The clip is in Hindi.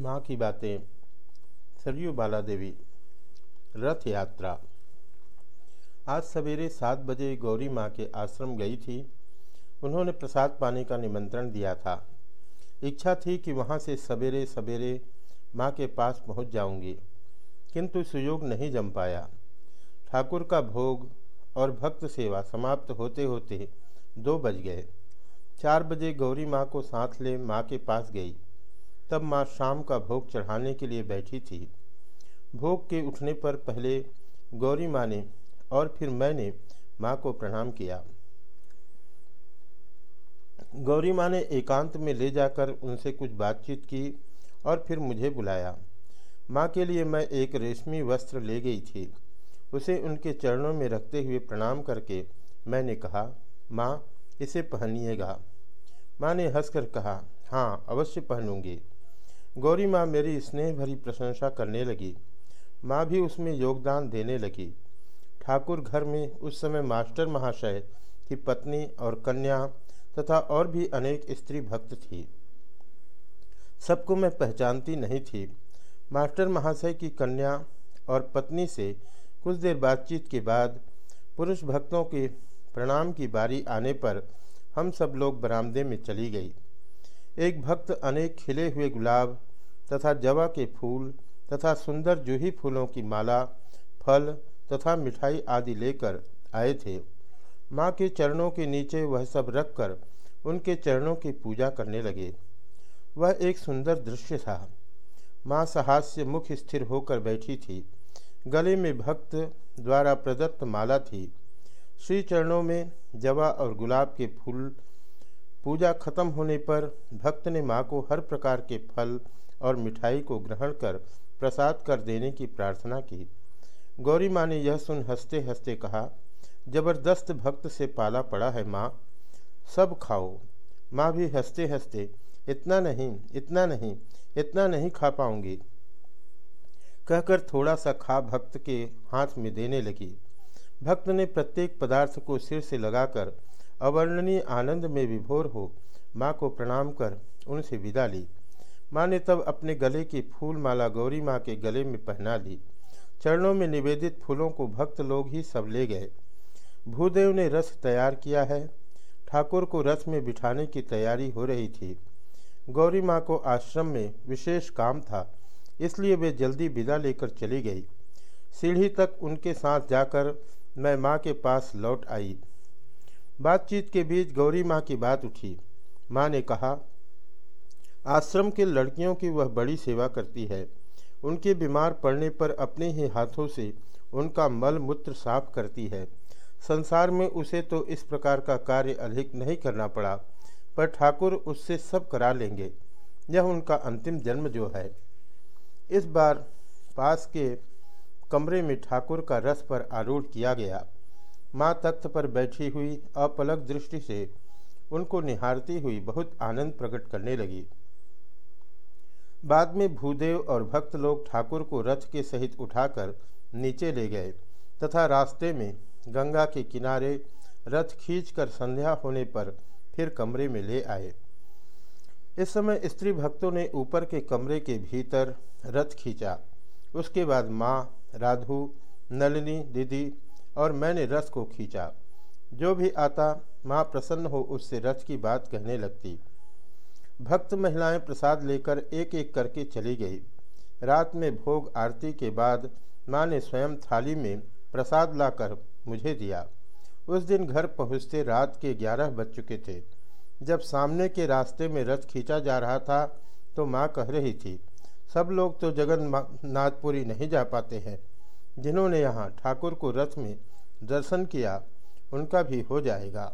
माँ की बातें। सरयू बाला देवी रथ यात्रा। आज सवेरे सात बजे गौरी माँ के आश्रम गई थी। उन्होंने प्रसाद पाने का निमंत्रण दिया था। इच्छा थी कि वहाँ से सवेरे सवेरे माँ के पास पहुँच जाऊँगी, किंतु सुयोग नहीं जम पाया। ठाकुर का भोग और भक्त सेवा समाप्त होते होते दो बज गए। चार बजे गौरी माँ को साथ ले माँ के पास गई। तब माँ शाम का भोग चढ़ाने के लिए बैठी थी। भोग के उठने पर पहले गौरी माँ ने और फिर मैंने माँ को प्रणाम किया। गौरी माँ ने एकांत में ले जाकर उनसे कुछ बातचीत की और फिर मुझे बुलाया। माँ के लिए मैं एक रेशमी वस्त्र ले गई थी। उसे उनके चरणों में रखते हुए प्रणाम करके मैंने कहा, माँ, इसे पहनिएगा। माँ ने हंसकर कहा हाँ अवश्य पहनूँगी। गौरी माँ मेरी स्नेह भरी प्रशंसा करने लगी। माँ भी उसमें योगदान देने लगी। ठाकुर घर में उस समय मास्टर महाशय की पत्नी और कन्या तथा और भी अनेक स्त्री भक्त थी। सबको मैं पहचानती नहीं थी। मास्टर महाशय की कन्या और पत्नी से कुछ देर बातचीत के बाद पुरुष भक्तों के प्रणाम की बारी आने पर हम सब लोग बरामदे में चली गई। एक भक्त अनेक खिले हुए गुलाब तथा जवा के फूल तथा सुंदर जूही फूलों की माला, फल तथा मिठाई आदि लेकर आए थे। माँ के चरणों के नीचे वह सब रखकर उनके चरणों की पूजा करने लगे। वह एक सुंदर दृश्य था। माँ सहास्य मुख स्थिर होकर बैठी थी। गले में भक्त द्वारा प्रदत्त माला थी। श्री चरणों में जवा और गुलाब के फूल पूजा खत्म होने पर भक्त ने माँ को हर प्रकार के फल और मिठाई को ग्रहण कर प्रसाद कर देने की प्रार्थना की। गौरी माँ ने यह सुन हँसते हँसते कहा, ज़बरदस्त भक्त से पाला पड़ा है माँ। सब खाओ माँ भी हँसते हँसते इतना नहीं इतना नहीं इतना नहीं खा पाऊँगी कहकर थोड़ा सा खा भक्त के हाथ में देने लगी। भक्त ने प्रत्येक पदार्थ को सिर से लगाकर अवर्णनीय आनंद में विभोर हो, माँ को प्रणाम कर, उनसे विदा ली। माँ ने तब अपने गले की फूल माला गौरी माँ के गले में पहना ली। चरणों में निवेदित फूलों को भक्त लोग ही सब ले गए। भूदेव ने रस तैयार किया है। ठाकुर को रथ में बिठाने की तैयारी हो रही थी। गौरी माँ को आश्रम में विशेष काम था, इसलिए वे जल्दी विदा लेकर चली गई। सीढ़ी तक उनके साथ जाकर मैं माँ के पास लौट आई। बातचीत के बीच गौरी माँ की बात उठी। माँ ने कहा, आश्रम के लड़कियों की वह बड़ी सेवा करती है। उनके बीमार पड़ने पर अपने ही हाथों से उनका मल मूत्र साफ़ करती है। संसार में उसे तो इस प्रकार का कार्य अधिक नहीं करना पड़ा, पर ठाकुर उससे सब करा लेंगे। यह उनका अंतिम जन्म जो है। इस बार पास के कमरे में ठाकुर का रस पर आरूढ़ किया गया। माँ तख्त पर बैठी हुई अपलक दृष्टि से उनको निहारती हुई बहुत आनंद प्रकट करने लगी। बाद में भूदेव और भक्त लोग ठाकुर को रथ के सहित उठाकर नीचे ले गए तथा रास्ते में गंगा के किनारे रथ खींचकर संध्या होने पर फिर कमरे में ले आए। इस समय स्त्री भक्तों ने ऊपर के कमरे के भीतर रथ खींचा। उसके बाद माँ, राधु, नलिनी, दीदी और मैंने रस को खींचा। जो भी आता, माँ प्रसन्न हो उससे रथ की बात कहने लगती। भक्त महिलाएँ प्रसाद लेकर एक एक करके चली गई। रात में भोग आरती के बाद माँ ने स्वयं थाली में प्रसाद लाकर मुझे दिया। उस दिन घर पहुँचते रात के ग्यारह बज चुके थे। जब सामने के रास्ते में रथ खींचा जा रहा था तो माँ कह रही थी, सब लोग तो जगन्नाथपुरी नहीं जा पाते हैं। जिन्होंने यहाँ ठाकुर को रथ में दर्शन किया उनका भी हो जाएगा।